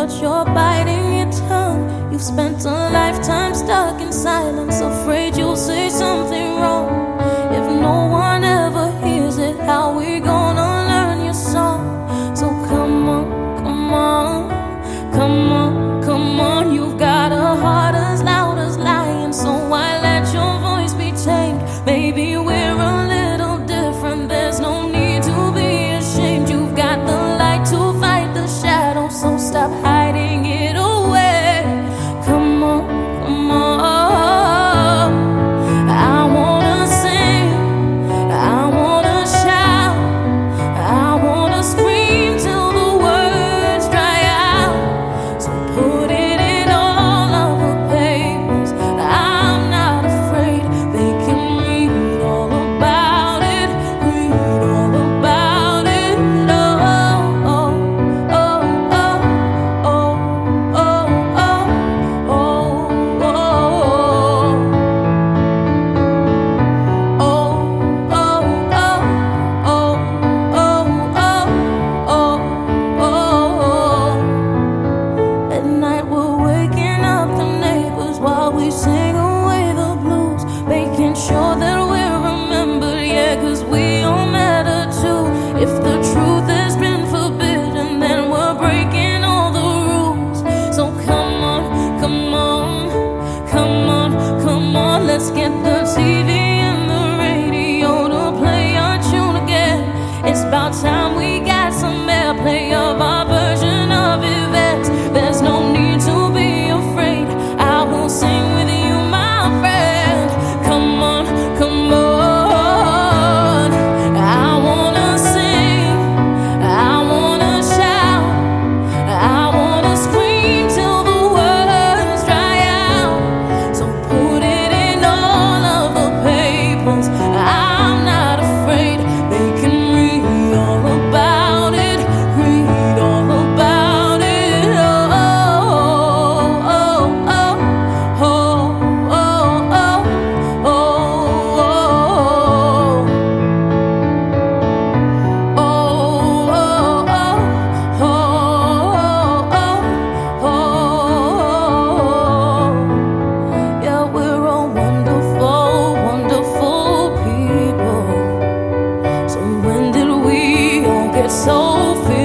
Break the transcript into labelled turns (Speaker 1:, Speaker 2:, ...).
Speaker 1: but you're biting your tongue. You've spent a lifetime stuck in silence, afraid you'll say something. sing get so filled.